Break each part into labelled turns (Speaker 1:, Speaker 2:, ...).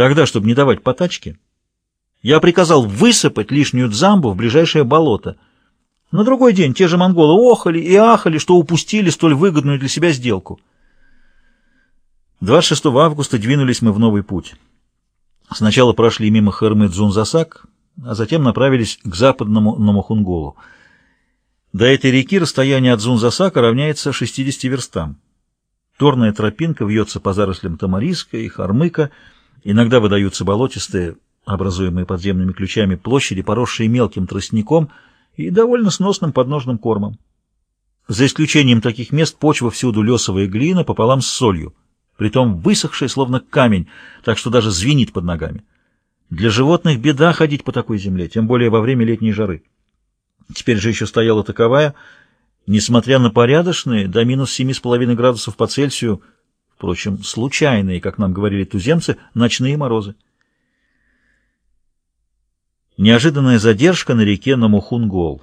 Speaker 1: Тогда, чтобы не давать потачки, я приказал высыпать лишнюю дзамбу в ближайшее болото. На другой день те же монголы охали и ахали, что упустили столь выгодную для себя сделку. 26 августа двинулись мы в новый путь. Сначала прошли мимо Хермы Дзунзасак, а затем направились к западному Намахунголу. До этой реки расстояние от Дзунзасака равняется 60 верстам. Торная тропинка вьется по зарослям Тамариска и Хармыка, иногда выдаются болотистые, образуемые подземными ключами, площади, поросшие мелким тростником и довольно сносным подножным кормом. За исключением таких мест почва всюду лесовая глина пополам с солью притом высохшая, словно камень, так что даже звенит под ногами. Для животных беда ходить по такой земле, тем более во время летней жары. Теперь же еще стояла таковая, несмотря на порядочные, до минус 7,5 градусов по Цельсию, впрочем, случайные, как нам говорили туземцы, ночные морозы. Неожиданная задержка на реке Намухунгол.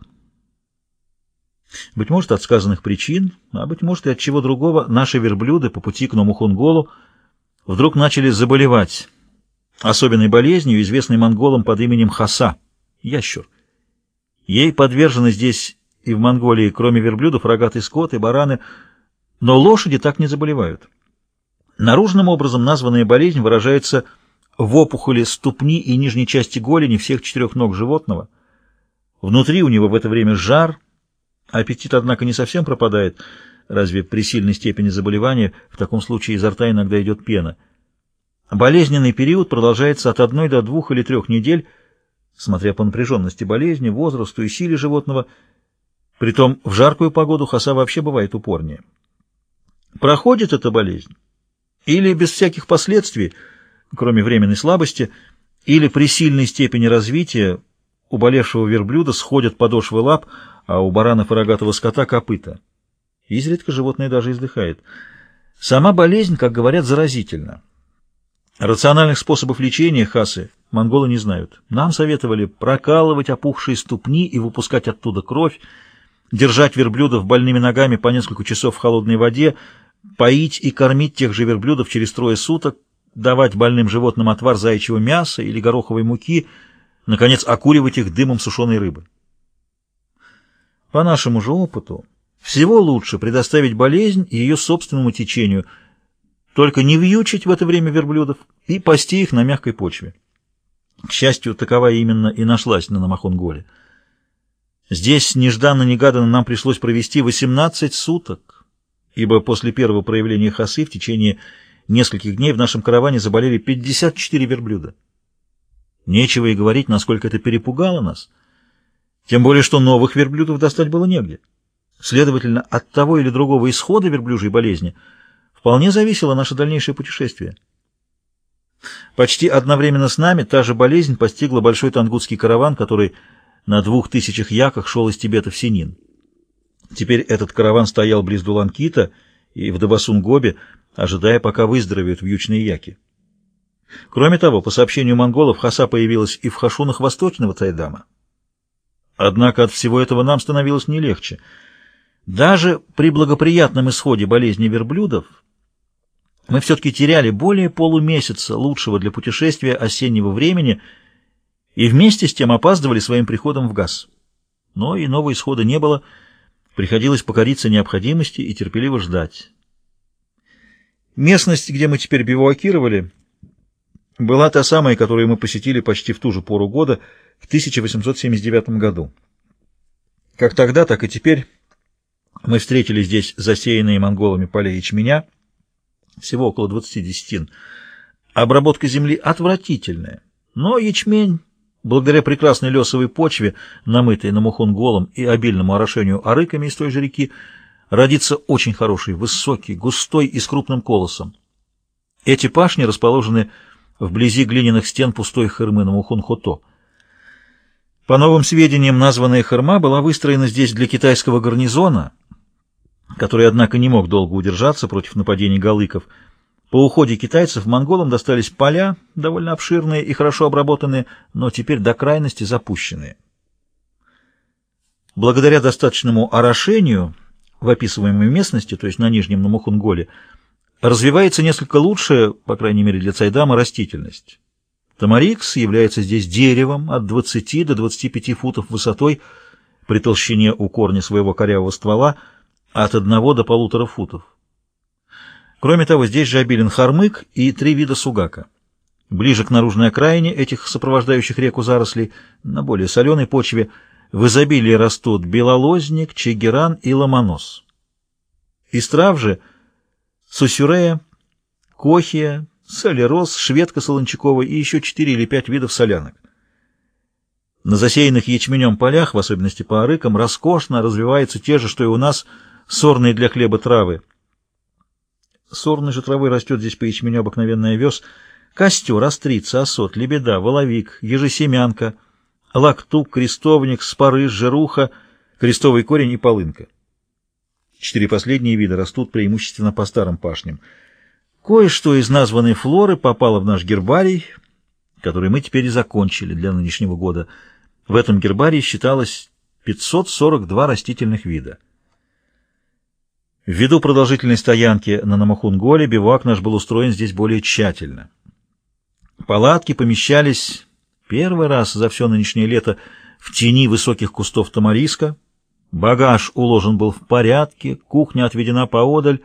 Speaker 1: Быть может, от сказанных причин, а быть может и от чего другого, наши верблюды по пути к Номухунголу вдруг начали заболевать особенной болезнью, известной монголам под именем Хаса, ящур. Ей подвержены здесь и в Монголии, кроме верблюдов, рогатый скот и бараны, но лошади так не заболевают. Наружным образом названная болезнь выражается в опухоли ступни и нижней части голени всех четырех ног животного. Внутри у него в это время жар – Аппетит, однако, не совсем пропадает. Разве при сильной степени заболевания в таком случае изо рта иногда идет пена? Болезненный период продолжается от одной до двух или трех недель, смотря по напряженности болезни, возрасту и силе животного. Притом в жаркую погоду хоса вообще бывает упорнее. Проходит эта болезнь или без всяких последствий, кроме временной слабости, или при сильной степени развития у болевшего верблюда сходят подошвы лап, а у баранов и рогатого скота копыта. Изредка животное даже издыхает. Сама болезнь, как говорят, заразительна. Рациональных способов лечения хасы монголы не знают. Нам советовали прокалывать опухшие ступни и выпускать оттуда кровь, держать верблюдов больными ногами по несколько часов в холодной воде, поить и кормить тех же верблюдов через трое суток, давать больным животным отвар заячьего мяса или гороховой муки, наконец, окуривать их дымом сушеной рыбы. По нашему же опыту, всего лучше предоставить болезнь ее собственному течению, только не вьючить в это время верблюдов и пасти их на мягкой почве. К счастью, таковая именно и нашлась на Намахонголе. Здесь нежданно-негаданно нам пришлось провести 18 суток, ибо после первого проявления хосы в течение нескольких дней в нашем караване заболели 54 верблюда. Нечего и говорить, насколько это перепугало нас — тем более, что новых верблюдов достать было негде. Следовательно, от того или другого исхода верблюжьей болезни вполне зависело наше дальнейшее путешествие. Почти одновременно с нами та же болезнь постигла большой тангутский караван, который на двух тысячах яках шел из Тибета в Синин. Теперь этот караван стоял близ Дуланкита и в Дабасунгобе, ожидая, пока выздоровеют вьючные яки. Кроме того, по сообщению монголов, Хаса появилась и в хашунах восточного Тайдама. Однако от всего этого нам становилось не легче. Даже при благоприятном исходе болезни верблюдов мы все-таки теряли более полумесяца лучшего для путешествия осеннего времени и вместе с тем опаздывали своим приходом в газ. Но иного исхода не было, приходилось покориться необходимости и терпеливо ждать. Местность, где мы теперь бивуакировали, была та самая, которую мы посетили почти в ту же пору года — в 1879 году. Как тогда, так и теперь мы встретили здесь засеянные монголами поля ячменя, всего около 20 десятин. Обработка земли отвратительная, но ячмень, благодаря прекрасной лесовой почве, намытой на мухунголом и обильному орошению арыками из той же реки, родится очень хороший, высокий, густой и с крупным колосом. Эти пашни расположены вблизи глиняных стен пустой хырмы на Мухун-Хото — по новым сведениям, названная Харма была выстроена здесь для китайского гарнизона, который, однако, не мог долго удержаться против нападений галыков. По уходе китайцев монголам достались поля, довольно обширные и хорошо обработанные, но теперь до крайности запущенные. Благодаря достаточному орошению в описываемой местности, то есть на Нижнем Намухунголе, развивается несколько лучшая, по крайней мере для Цайдама, растительность. Тамарикс является здесь деревом от 20 до 25 футов высотой при толщине у корня своего корявого ствола от 1 до полутора футов. Кроме того, здесь же обилен хормык и три вида сугака. Ближе к наружной окраине этих сопровождающих реку зарослей, на более соленой почве, в изобилии растут белолозник, чегеран и ломонос. Из трав же сусюрея, кохия, солерос, шведка солончаковая и еще четыре или пять видов солянок. На засеянных ячменем полях, в особенности по арыкам, роскошно развиваются те же, что и у нас, сорные для хлеба травы. Сорной же травой растет здесь по ячменю обыкновенный овес, костер, острица, осот, лебеда, воловик, ежесемянка, лактук, крестовник, спарыш, жируха, крестовый корень и полынка. Четыре последние вида растут преимущественно по старым пашням. Кое-что из названной флоры попало в наш гербарий, который мы теперь и закончили для нынешнего года. В этом гербарии считалось 542 растительных вида. Ввиду продолжительной стоянки на Намахунголе бивак наш был устроен здесь более тщательно. Палатки помещались первый раз за все нынешнее лето в тени высоких кустов тамариска, багаж уложен был в порядке, кухня отведена поодаль,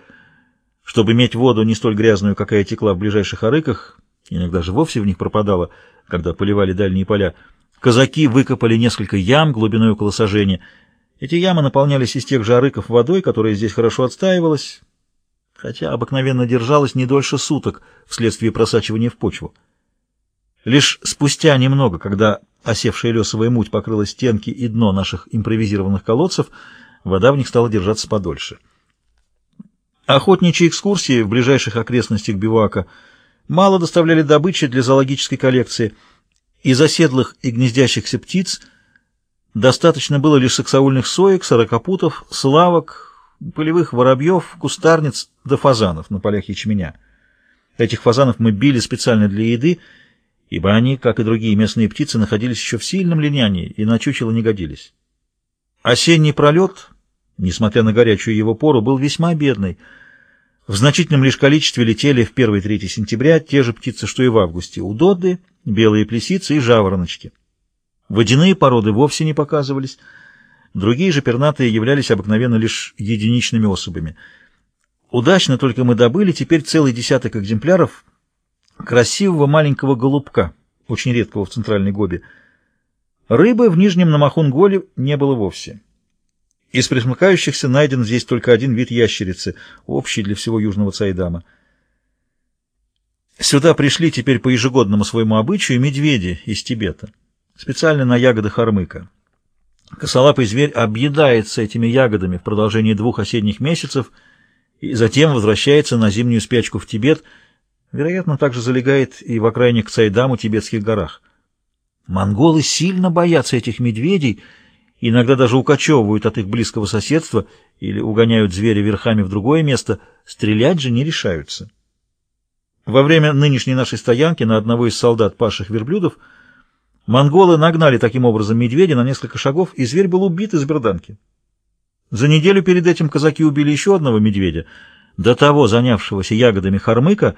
Speaker 1: чтобы иметь воду не столь грязную, какая текла в ближайших арыках, иногда же вовсе в них пропадала, когда поливали дальние поля, казаки выкопали несколько ям глубиной около сажения — эти ямы наполнялись из тех же арыков водой, которая здесь хорошо отстаивалась, хотя обыкновенно держалась не дольше суток вследствие просачивания в почву. Лишь спустя немного, когда осевшая лесовая муть покрыла стенки и дно наших импровизированных колодцев, вода в них стала держаться подольше. Охотничьи экскурсии в ближайших окрестностях бивака мало доставляли добычи для зоологической коллекции. Из оседлых и гнездящихся птиц – Достаточно было лишь саксаульных соек, сорокопутов, славок, полевых воробьев, кустарниц да фазанов на полях ячменя. Этих фазанов мы били специально для еды, ибо они, как и другие местные птицы, находились еще в сильном линянии и на чучело не годились. Осенний пролет, несмотря на горячую его пору, был весьма бедный. В значительном лишь количестве летели в 1-3 сентября те же птицы, что и в августе, удоды, белые плесицы и жавороночки. Водяные породы вовсе не показывались, другие же пернатые являлись обыкновенно лишь единичными особями. Удачно только мы добыли теперь целый десяток экземпляров красивого маленького голубка, очень редкого в центральной гобе. Рыбы в нижнем Намахунголе не было вовсе. Из присмыкающихся найден здесь только один вид ящерицы, общий для всего южного Цайдама. Сюда пришли теперь по ежегодному своему обычаю медведи из Тибета специально на ягоды хормыка. Косолапый зверь объедается этими ягодами в продолжении двух осенних месяцев и затем возвращается на зимнюю спячку в Тибет, вероятно, также залегает и в окраине к Цайдаму тибетских горах. Монголы сильно боятся этих медведей, иногда даже укачевывают от их близкого соседства или угоняют зверя верхами в другое место, стрелять же не решаются. Во время нынешней нашей стоянки на одного из солдат павших верблюдов Монголы нагнали таким образом медведя на несколько шагов, и зверь был убит из берданки. За неделю перед этим казаки убили еще одного медведя, до того занявшегося ягодами хормыка,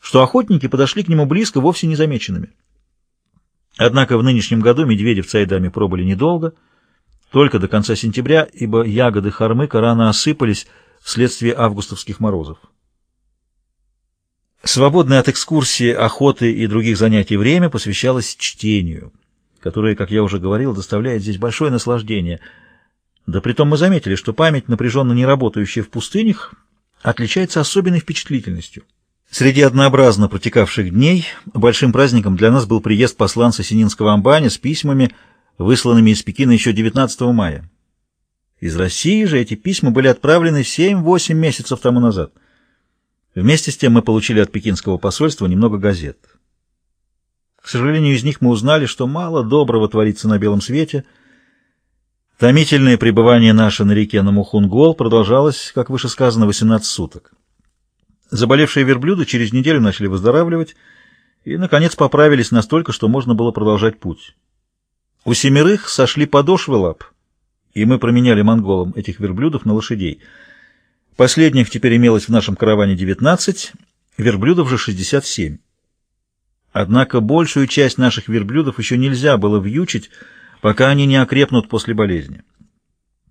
Speaker 1: что охотники подошли к нему близко, вовсе незамеченными. Однако в нынешнем году медведи в Цайдаме пробыли недолго, только до конца сентября, ибо ягоды хормыка рано осыпались вследствие августовских морозов. Свободное от экскурсии, охоты и других занятий время посвящалось чтению, которое, как я уже говорил, доставляет здесь большое наслаждение. Да притом мы заметили, что память, напряженно не работающая в пустынях, отличается особенной впечатлительностью. Среди однообразно протекавших дней большим праздником для нас был приезд посланца Сининского амбаня с письмами, высланными из Пекина еще 19 мая. Из России же эти письма были отправлены 7-8 месяцев тому назад — Вместе с тем мы получили от пекинского посольства немного газет. К сожалению, из них мы узнали, что мало доброго творится на белом свете. Томительное пребывание наше на реке Намухунгол продолжалось, как выше сказано, 18 суток. Заболевшие верблюды через неделю начали выздоравливать и, наконец, поправились настолько, что можно было продолжать путь. У семерых сошли подошвы лап, и мы променяли монголам этих верблюдов на лошадей — Последних теперь имелось в нашем караване 19, верблюдов же 67. Однако большую часть наших верблюдов еще нельзя было вьючить, пока они не окрепнут после болезни.